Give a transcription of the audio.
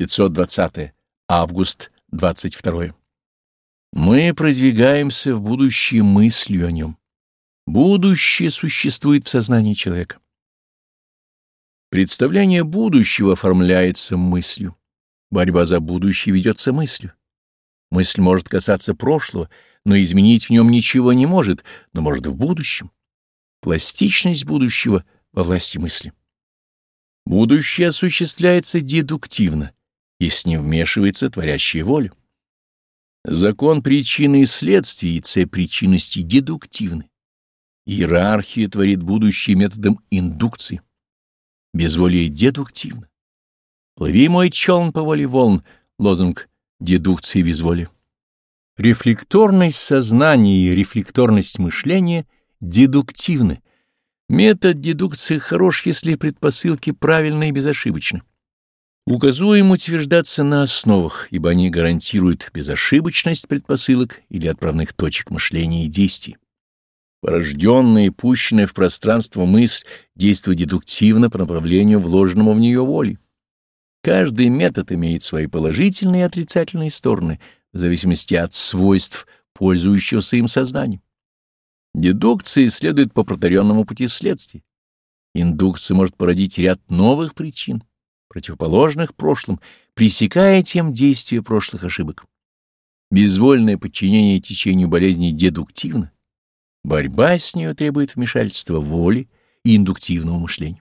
520 август 22 Мы продвигаемся в будущее мыслью о нем. Будущее существует в сознании человека. Представление будущего оформляется мыслью. Борьба за будущее ведется мыслью. Мысль может касаться прошлого, но изменить в нем ничего не может, но может в будущем. Пластичность будущего во власти мысли. Будущее осуществляется дедуктивно, если не вмешивается творящая воля. Закон причины и следствий и цепь причинности дедуктивны. Иерархия творит будущее методом индукции. Безволие дедуктивно. Плыви мой челн по воле волн, лозунг дедукции безволия. Рефлекторность сознания и рефлекторность мышления дедуктивны. Метод дедукции хорош, если предпосылки правильны и безошибочны. Указуем утверждаться на основах, ибо они гарантируют безошибочность предпосылок или отправных точек мышления и действий. Порожденная и пущенная в пространство мысль действует дедуктивно по направлению вложенному в нее воли. Каждый метод имеет свои положительные и отрицательные стороны в зависимости от свойств пользующегося им сознания. Дедукция следует по протаренному пути следствий. Индукция может породить ряд новых причин, противоположных прошлым, пресекая тем действия прошлых ошибок. Безвольное подчинение течению болезни дедуктивно. Борьба с нею требует вмешательства воли и индуктивного мышления.